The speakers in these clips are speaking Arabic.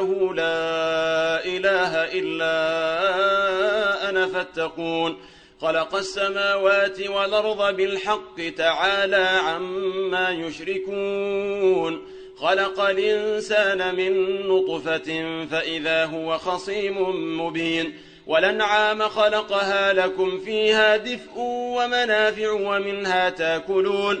أنه لا إله إلا أنا فاتقون خلق السماوات والأرض بالحق تعالى عما يشركون خلق الإنسان من نطفة فإذا هو خصيم مبين ولنعام خلقها لكم فيها دفء ومنافع ومنها تاكلون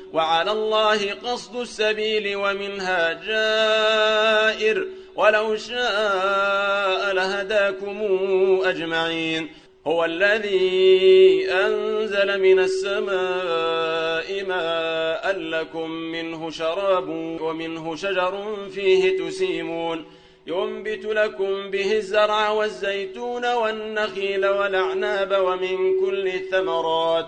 وعلى الله قصد السبيل ومنها جائر. ولو شاء لهداكم أجمعين. هو الذي أنزل من السماء ماء لكم منه شراب ومنه شجر فيه تسيمون. ينبت لكم به الزرع والزيتون والنخيل والأعناب ومن كل الثمرات.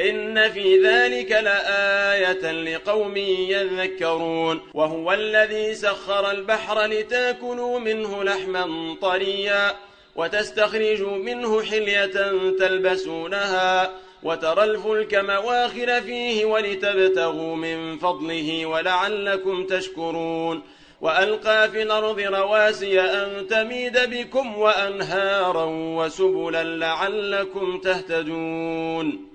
إن في ذلك لآية لقوم يذكرون وهو الذي سخر البحر لتأكلوا منه لحما طريا وتستخرجوا منه حلية تلبسونها وترى الفلك مواخر فيه ولتبتغوا من فضله ولعلكم تشكرون وألقى في الأرض رواسي أن تميد بكم وأنهارا وسبلا لعلكم تهتدون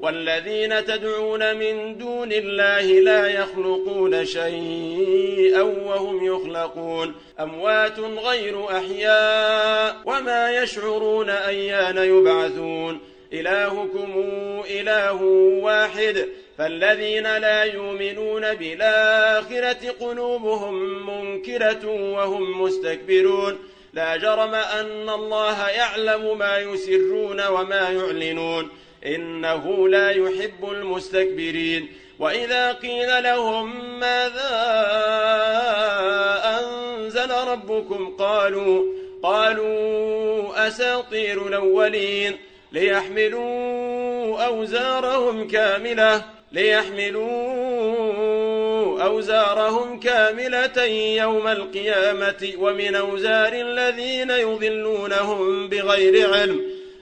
والذين تدعون من دون الله لا يخلقون شيئا وهم يخلقون. أموات غير أحياء وما يشعرون أيان يبعثون. إلهكم إله واحد. فالذين لا يؤمنون بالآخرة قلوبهم منكرة وهم مستكبرون. لا جرم أن الله يعلم ما يسرون وما يعلنون. إنه لا يحب المستكبرين. وإذا قيل لهم ماذا أنزل ربكم قالوا قالوا أساطير الأولين. ليحملوا أوزارهم كاملة ليحملوا أوزارهم كاملة يوم القيامة. ومن أوزار الذين يضلونهم بغير علم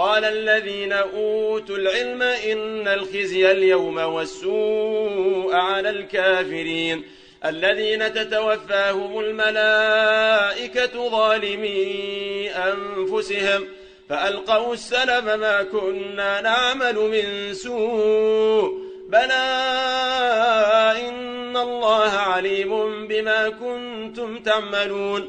قال الذين أوتوا العلم إن الخزي اليوم والسوء على الكافرين الذين تتوفاهم الملائكة ظالمي أنفسهم فألقوا السلم ما كنا نعمل من سوء بلى إن الله عليم بما كنتم تعملون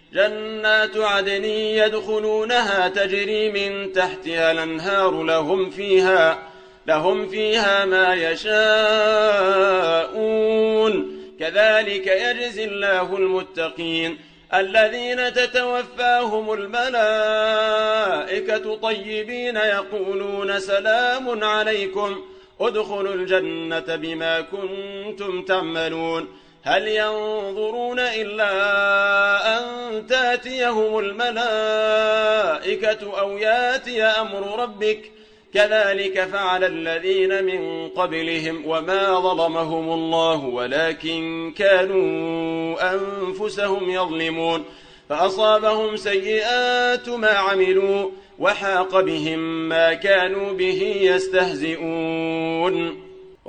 جنات عدن يدخلونها تجري من تحتها الأنهار لهم فيها لهم فيها ما يشاءون. كذلك يجزي الله المتقين. الذين تتوفاهم الملائكة طيبين يقولون سلام عليكم ادخلوا الجنة بما كنتم تعملون. هل ينظرون إلا أن تأتيهم الملائكة أو يأتي أمر ربك؟ كذلك فعل الذين من قبلهم وما ظلمهم الله ولكن كانوا أنفسهم يظلمون. فأصابهم سيئات ما عملوا وحاق بهم ما كانوا به يستهزئون.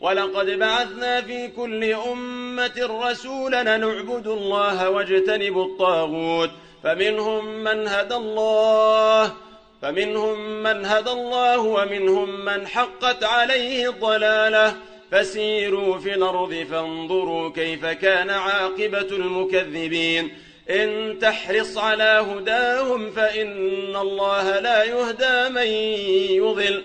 ولقد بعثنا في كل أمة رسولا نعبد الله واجتنب الطاغوت. فمنهم من هدى الله فمنهم من هدى الله ومنهم من حقت عليه الضلالة. فسيروا في الأرض فانظروا كيف كان عاقبة المكذبين. إن تحرص على هداهم فإن الله لا يهدى من يضل.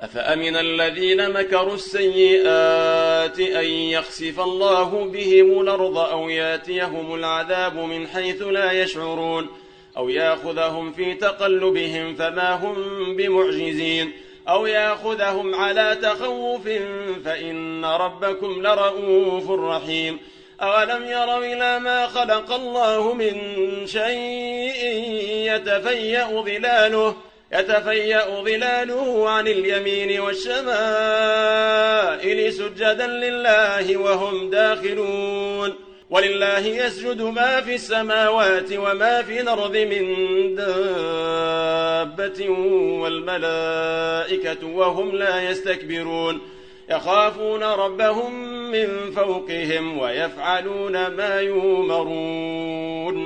أفأمن الذين مكروا السيئات أن يخسف الله بهم الأرض أو ياتيهم العذاب من حيث لا يشعرون أو يأخذهم في تقلبهم فما هم بمعجزين أو يأخذهم على تخوف فإن ربكم لرؤوف رحيم أولم يروا إلى ما خلق الله من شيء يتفيأ ظلاله يتفيأ ظلاله عن اليمين والشمائل سجدا لله وهم داخلون. ولله يسجد ما في السماوات وما في الأرض من دابة والملائكة وهم لا يستكبرون. يخافون ربهم من فوقهم ويفعلون ما يؤمرون.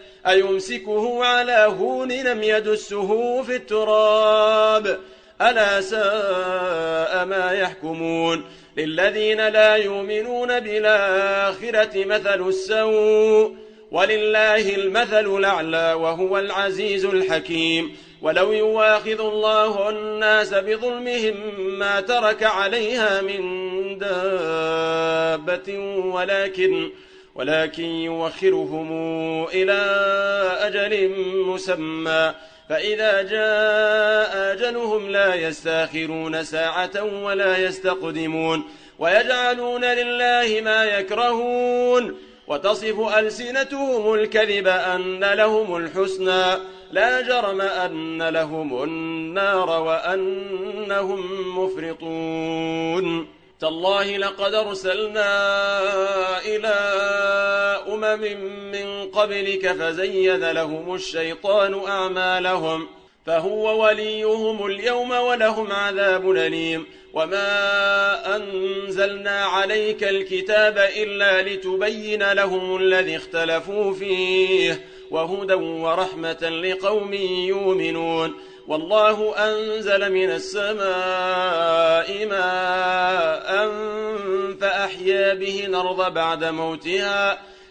أيمسكه على هون لم يدسه في التراب. ألا ساء ما يحكمون. للذين لا يؤمنون بالآخرة مثل السوء. ولله المثل الأعلى وهو العزيز الحكيم. ولو يواخذ الله الناس بظلمهم ما ترك عليها من دابة ولكن ولكن يوخرهم إلى أجل مسمى. فإذا جاء أجلهم لا يستأخرون ساعة ولا يستقدمون ويجعلون لله ما يكرهون. وتصف ألسنتهم الكذب أن لهم الحسنى. لا جرم أن لهم النار وأنهم مفرطون. تالله لقد أرسلنا إلى أمم من قبلك فزين لهم الشيطان أعمالهم فهو وليهم اليوم ولهم عذاب أليم وما أنزلنا عليك الكتاب إلا لتبين لهم الذي اختلفوا فيه وهدى ورحمة لقوم يؤمنون والله أنزل من السماء ماء فأحيا به نرض بعد موتها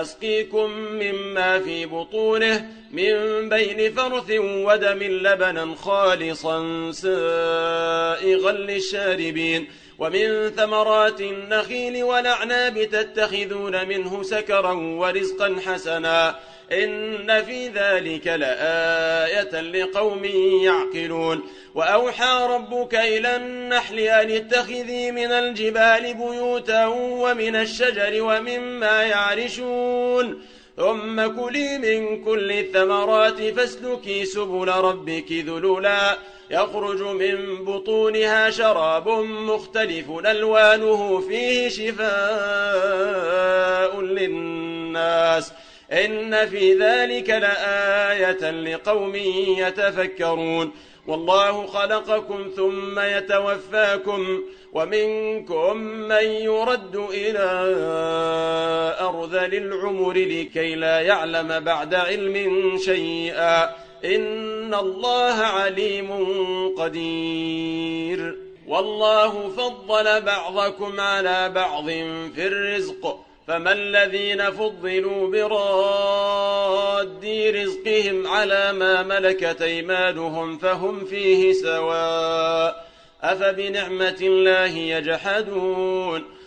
نسقيكم مما في بطونه من بين فرث ودم لبنا خالصا سائغا للشاربين ومن ثمرات النخيل والأعناب تتخذون منه سكرا ورزقا حسنا إن في ذلك لآية لقوم يعقلون وأوحى ربك إلى النحل أن اتخذي من الجبال بيوتا ومن الشجر ومما يعرشون ثم كلي من كل الثمرات فاسلكي سبل ربك ذللا يخرج من بطونها شراب مختلف ألوانه فيه شفاء للناس. إن في ذلك لآية لقوم يتفكرون. والله خلقكم ثم يتوفاكم. ومنكم من يرد إلى أرذل العمر لكي لا يعلم بعد علم شيئا. إن الله عليم قدير. والله فضل بعضكم على بعض في الرزق. فما الذين فضلوا براد رزقهم على ما ملكت أيمانهم فهم فيه سواء. أفبنعمة الله يجحدون.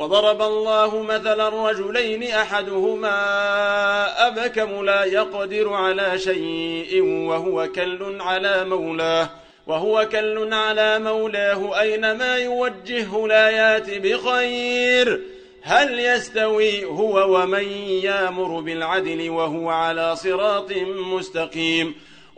وضرب الله مثلا رجلين أحدهما أبكم لا يقدر على شيء وهو كل على مولاه وهو كل على مولاه أينما يوجهه لا يأت بخير هل يستوي هو ومن يامر بالعدل وهو على صراط مستقيم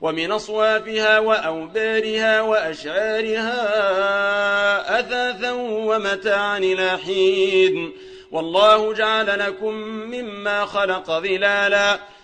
ومن أصوافها وأوبارها وأشعارها أثاثا ومتاعا إلى حين. والله جعل لكم مما خلق ظلالا.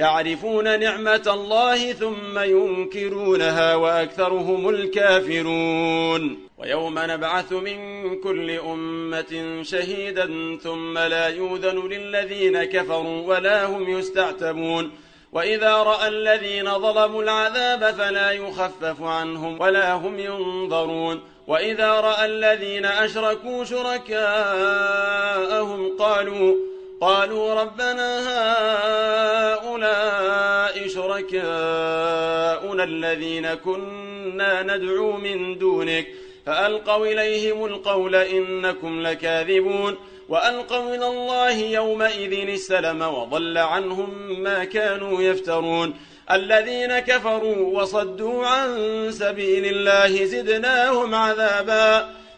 يعرفون نعمة الله ثم ينكرونها وأكثرهم الكافرون. ويوم نبعث من كل أمة شهيدا ثم لا يوذن للذين كفروا ولا هم يستعتبون. وإذا رأى الذين ظلموا العذاب فلا يخفف عنهم ولا هم ينظرون. وإذا رأى الذين أشركوا شركاءهم قالوا قالوا ربنا هؤلاء شركاؤنا الذين كنا ندعو من دونك فألقوا إليهم القول إنكم لكاذبون وألقوا إلى الله يومئذ السلم وضل عنهم ما كانوا يفترون الذين كفروا وصدوا عن سبيل الله زدناهم عذابا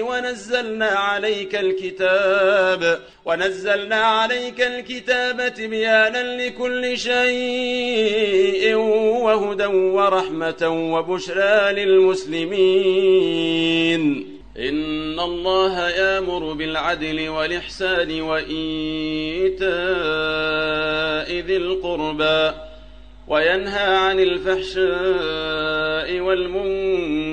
ونزلنا عليك الكتاب ونزلنا عليك الكتاب تبيانا لكل شيء وهدى ورحمة وبشرى للمسلمين. إن الله يأمر بالعدل والإحسان وإيتاء ذي القربى وينهى عن الفحشاء والمنكر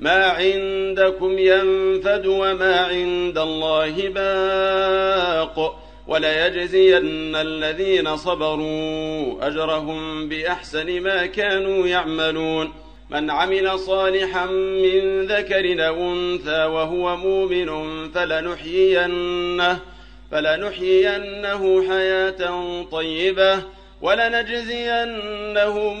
ما عندكم ينفد وما عند الله باق وليجزين الذين صبروا أجرهم بأحسن ما كانوا يعملون. من عمل صالحا من ذكر أو أنثى وهو مؤمن فلنحيينه فلنحيينه حياة طيبة ولنجزينهم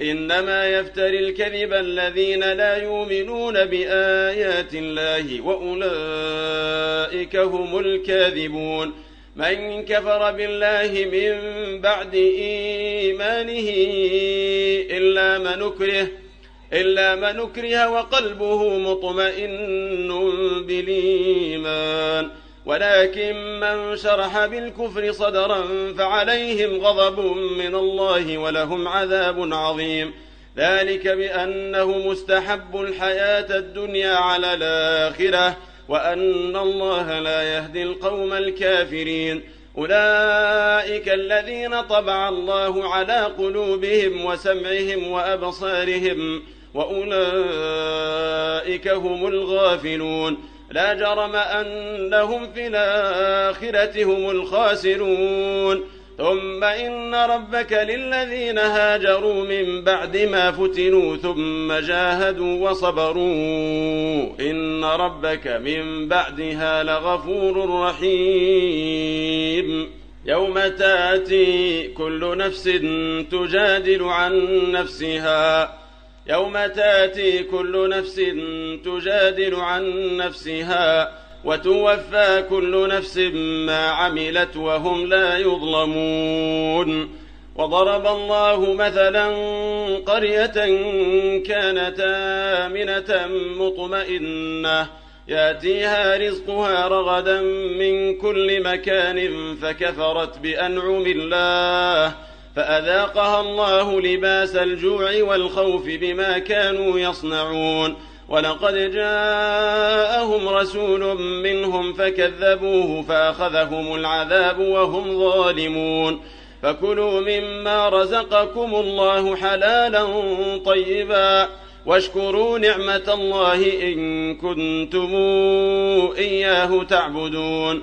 إنما يفتري الكذب الذين لا يؤمنون بآيات الله وأولئك هم الكاذبون. من كفر بالله من بعد إيمانه إلا من أكره إلا من أكره وقلبه مطمئن بالإيمان. ولكن من شرح بالكفر صدرا فعليهم غضب من الله ولهم عذاب عظيم. ذلك بأنه مستحب الحياة الدنيا على الآخرة وأن الله لا يهدي القوم الكافرين. أولئك الذين طبع الله على قلوبهم وسمعهم وأبصارهم وأولئك هم الغافلون. لا جرم أنهم في الآخرة هم الخاسرون. ثم إن ربك للذين هاجروا من بعد ما فتنوا ثم جاهدوا وصبروا. إن ربك من بعدها لغفور رحيم. يوم تأتي كل نفس تجادل عن نفسها. يوم تاتي كل نفس تجادل عن نفسها وتوفى كل نفس ما عملت وهم لا يظلمون. وضرب الله مثلا قرية كانت آمنة مطمئنة ياتيها رزقها رغدا من كل مكان فكفرت بأنعم الله فأذاقها الله لباس الجوع والخوف بما كانوا يصنعون. ولقد جاءهم رسول منهم فكذبوه فأخذهم العذاب وهم ظالمون. فكلوا مما رزقكم الله حلالا طيبا. واشكروا نعمة الله إن كنتم إياه تعبدون.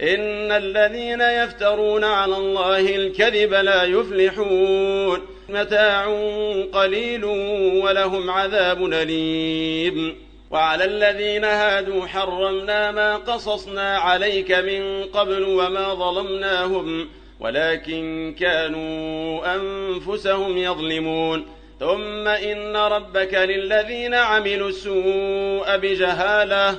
إن الذين يفترون على الله الكذب لا يفلحون. متاع قليل ولهم عذاب أليم. وعلى الذين هادوا حرمنا ما قصصنا عليك من قبل وما ظلمناهم ولكن كانوا أنفسهم يظلمون. ثم إن ربك للذين عملوا السوء بجهالة